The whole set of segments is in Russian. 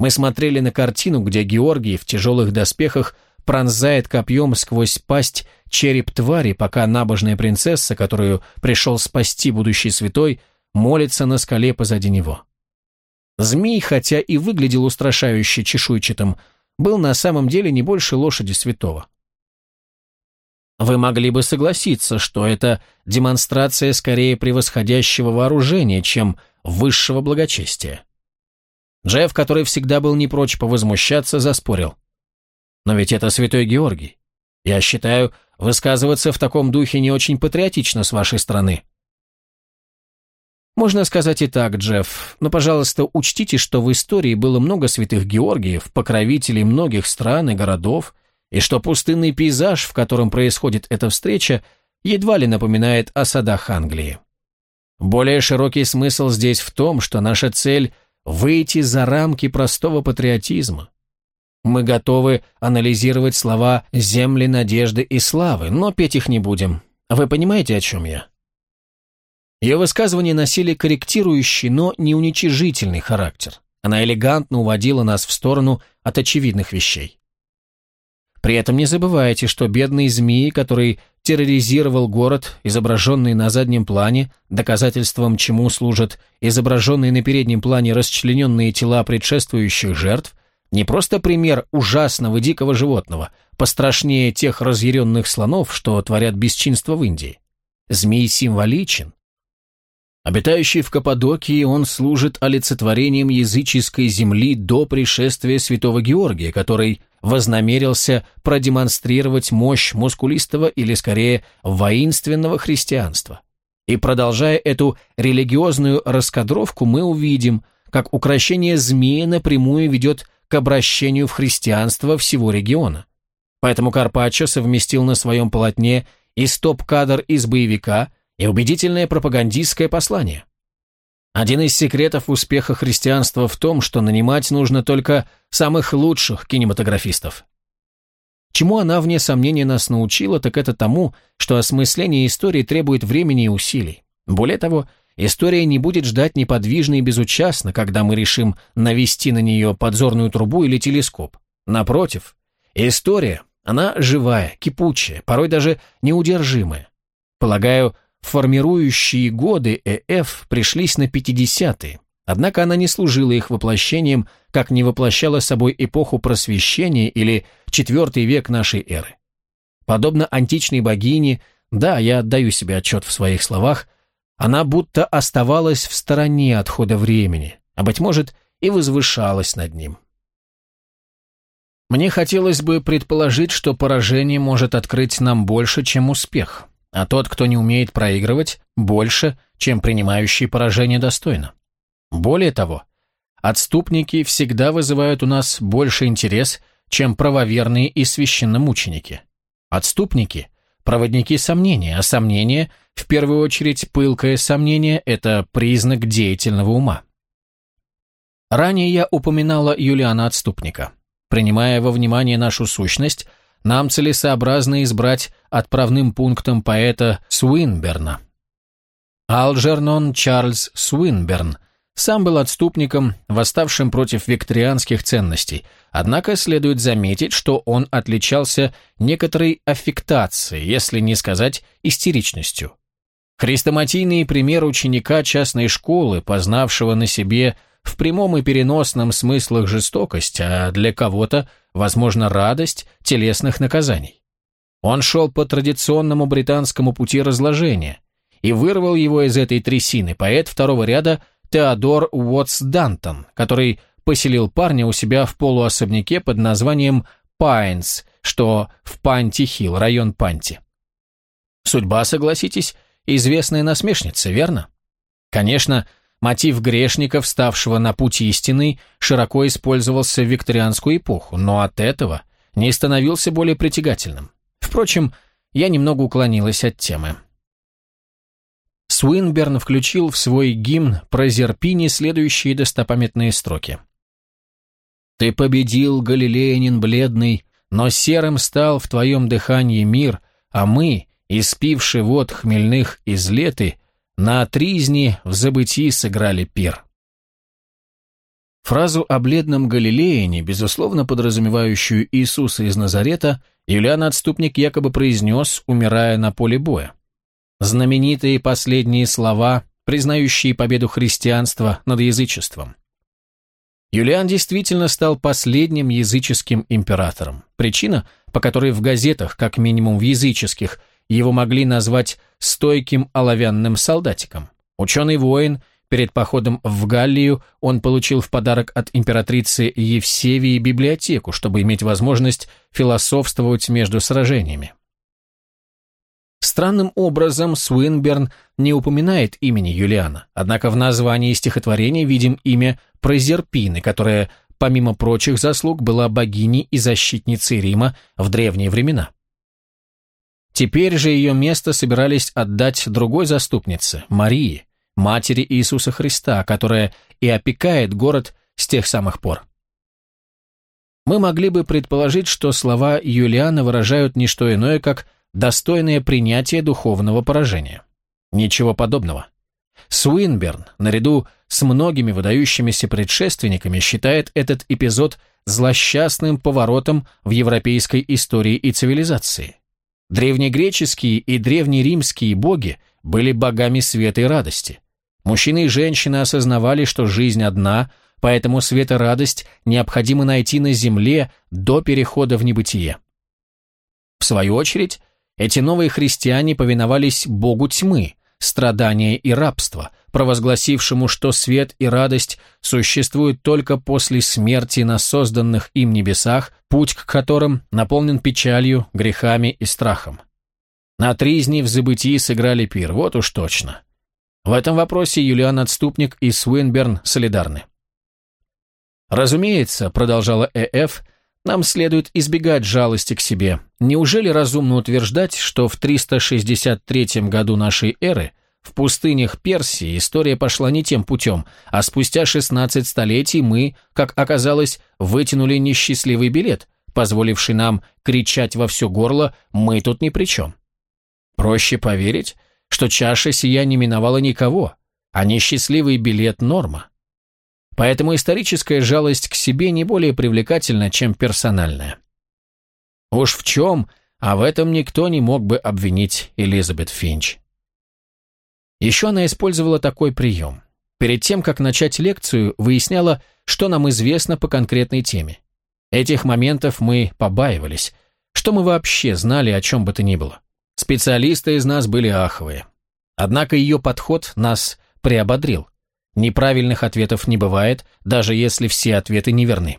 Мы смотрели на картину, где Георгий в тяжелых доспехах пронзает копьем сквозь пасть череп твари, пока набожная принцесса, которую пришел спасти будущий святой, молится на скале позади него. Змей, хотя и выглядел устрашающе чешуйчатым, был на самом деле не больше лошади святого. Вы могли бы согласиться, что это демонстрация скорее превосходящего вооружения, чем высшего благочестия. Джефф, который всегда был не прочь повозмущаться, заспорил. Но ведь это святой Георгий. Я считаю, высказываться в таком духе не очень патриотично с вашей стороны. Можно сказать и так, Джефф, но, пожалуйста, учтите, что в истории было много святых Георгиев, покровителей многих стран и городов, и что пустынный пейзаж, в котором происходит эта встреча, едва ли напоминает о садах Англии. Более широкий смысл здесь в том, что наша цель – выйти за рамки простого патриотизма, мы готовы анализировать слова «земли, надежды и славы», но петь их не будем. Вы понимаете, о чем я? Ее высказывания носили корректирующий, но не уничижительный характер. Она элегантно уводила нас в сторону от очевидных вещей. При этом не забывайте, что бедный змеи, который терроризировал город, изображенный на заднем плане, доказательством чему служат изображенные на переднем плане расчлененные тела предшествующих жертв, не просто пример ужасного дикого животного, пострашнее тех разъяренных слонов, что творят бесчинство в Индии. Змей символичен. Обитающий в Каппадокии, он служит олицетворением языческой земли до пришествия святого Георгия, который вознамерился продемонстрировать мощь мускулистого или, скорее, воинственного христианства. И продолжая эту религиозную раскадровку, мы увидим, как украшение змеи напрямую ведет к обращению в христианство всего региона. Поэтому Карпаччо совместил на своем полотне и стоп-кадр из боевика, и убедительное пропагандистское послание. Один из секретов успеха христианства в том, что нанимать нужно только самых лучших кинематографистов. Чему она, вне сомнения, нас научила, так это тому, что осмысление истории требует времени и усилий. Более того, История не будет ждать неподвижно и безучастно, когда мы решим навести на нее подзорную трубу или телескоп. Напротив, история, она живая, кипучая, порой даже неудержимая. Полагаю, формирующие годы ЭФ пришлись на 50-е, однако она не служила их воплощением, как не воплощала собой эпоху просвещения или четвертый век нашей эры. Подобно античной богине, да, я отдаю себе отчет в своих словах, она будто оставалась в стороне от хода времени, а, быть может, и возвышалась над ним. Мне хотелось бы предположить, что поражение может открыть нам больше, чем успех, а тот, кто не умеет проигрывать, больше, чем принимающий поражение достойно. Более того, отступники всегда вызывают у нас больше интерес, чем правоверные и священномученики. Отступники – проводники сомнения, а сомнения в первую очередь, пылкое сомнение – это признак деятельного ума. Ранее я упоминала Юлиана Отступника. Принимая во внимание нашу сущность, нам целесообразно избрать отправным пунктом поэта Суинберна. Алджернон Чарльз Суинберн сам был отступником, восставшим против викторианских ценностей, однако следует заметить, что он отличался некоторой аффектацией, если не сказать истеричностью. Хрестоматийный пример ученика частной школы, познавшего на себе в прямом и переносном смыслах жестокость, а для кого-то, возможно, радость телесных наказаний. Он шел по традиционному британскому пути разложения и вырвал его из этой трясины поэт второго ряда Теодор Уотс Дантон, который поселил парня у себя в полуособняке под названием Пайнс, что в Патни-Хилл, район Патни. Судьба, согласитесь, известная насмешница, верно? Конечно, мотив грешника, вставшего на путь истины, широко использовался в викторианскую эпоху, но от этого не становился более притягательным. Впрочем, я немного уклонилась от темы. Суинберн включил в свой гимн про Зерпини следующие достопамятные строки. «Ты победил, галилеянин бледный, но серым стал в твоем дыхании мир, а мы, испивши вод хмельных из леты, на тризне в забытии сыграли пир. Фразу о бледном Галилеяне, безусловно подразумевающую Иисуса из Назарета, Юлиан Отступник якобы произнес, умирая на поле боя. Знаменитые последние слова, признающие победу христианства над язычеством. Юлиан действительно стал последним языческим императором. Причина, по которой в газетах, как минимум в языческих, его могли назвать «стойким оловянным солдатиком». Ученый-воин, перед походом в Галлию он получил в подарок от императрицы Евсевии библиотеку, чтобы иметь возможность философствовать между сражениями. Странным образом Суинберн не упоминает имени Юлиана, однако в названии стихотворения видим имя Прозерпины, которая, помимо прочих заслуг, была богиней и защитницей Рима в древние времена. Теперь же ее место собирались отдать другой заступнице, Марии, матери Иисуса Христа, которая и опекает город с тех самых пор. Мы могли бы предположить, что слова Юлиана выражают не что иное, как достойное принятие духовного поражения. Ничего подобного. Суинберн, наряду с многими выдающимися предшественниками, считает этот эпизод злосчастным поворотом в европейской истории и цивилизации. Древнегреческие и древнеримские боги были богами света и радости. Мужчины и женщины осознавали, что жизнь одна, поэтому свет и радость необходимо найти на земле до перехода в небытие. В свою очередь, эти новые христиане повиновались богу тьмы, страдания и рабства, провозгласившему, что свет и радость существуют только после смерти на созданных им небесах, путь к которым наполнен печалью, грехами и страхом. На тризни в забытии сыграли пир, вот уж точно. В этом вопросе Юлиан Отступник и Свинберн солидарны. «Разумеется», — продолжала Э.Ф., — «нам следует избегать жалости к себе. Неужели разумно утверждать, что в 363 году нашей эры в пустынях Персии история пошла не тем путем, а спустя 16 столетий мы, как оказалось, вытянули несчастливый билет, позволивший нам кричать во все горло «мы тут ни при чем». Проще поверить, что чаша сия не миновала никого, а несчастливый билет – норма. Поэтому историческая жалость к себе не более привлекательна, чем персональная. Уж в чем, а в этом никто не мог бы обвинить Элизабет Финч. Еще она использовала такой прием. Перед тем, как начать лекцию, выясняла, что нам известно по конкретной теме. Этих моментов мы побаивались. Что мы вообще знали о чем бы то ни было? Специалисты из нас были аховые. Однако ее подход нас приободрил. Неправильных ответов не бывает, даже если все ответы неверны.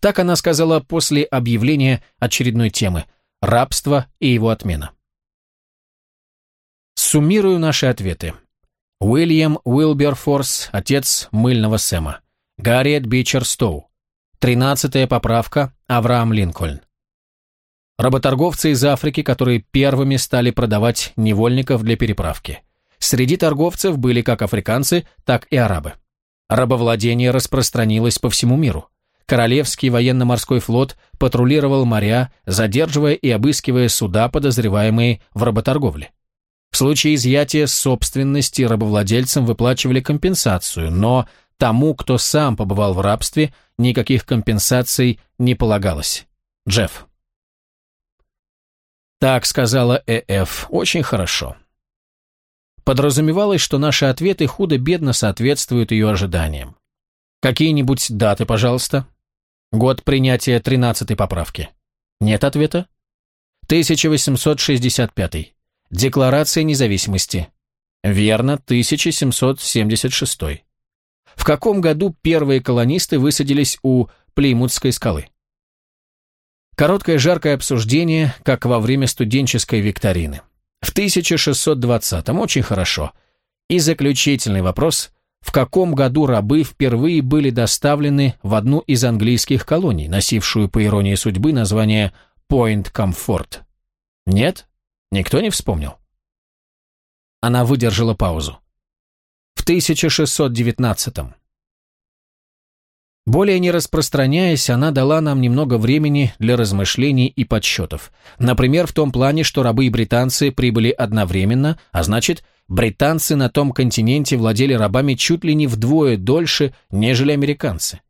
Так она сказала после объявления очередной темы «Рабство и его отмена». Суммирую наши ответы. Уильям Уилберфорс, отец мыльного Сэма. Гарриет Бичер Стоу. Тринадцатая поправка, Авраам Линкольн. Работорговцы из Африки, которые первыми стали продавать невольников для переправки. Среди торговцев были как африканцы, так и арабы. Рабовладение распространилось по всему миру. Королевский военно-морской флот патрулировал моря, задерживая и обыскивая суда, подозреваемые в работорговле. В случае изъятия собственности рабовладельцам выплачивали компенсацию, но тому, кто сам побывал в рабстве, никаких компенсаций не полагалось. Джефф. Так сказала Э.Ф. Очень хорошо. Подразумевалось, что наши ответы худо-бедно соответствуют ее ожиданиям. Какие-нибудь даты, пожалуйста? Год принятия 13-й поправки. Нет ответа? 1865. Декларация независимости. Верно, 1776. В каком году первые колонисты высадились у Плеймутской скалы? Короткое жаркое обсуждение, как во время студенческой викторины. В 1620-м очень хорошо. И заключительный вопрос, в каком году рабы впервые были доставлены в одну из английских колоний, носившую, по иронии судьбы, название Point Comfort? Нет? Никто не вспомнил? Она выдержала паузу. В 1619-м. Более не распространяясь, она дала нам немного времени для размышлений и подсчетов. Например, в том плане, что рабы и британцы прибыли одновременно, а значит, Британцы на том континенте владели рабами чуть ли не вдвое дольше, нежели американцы.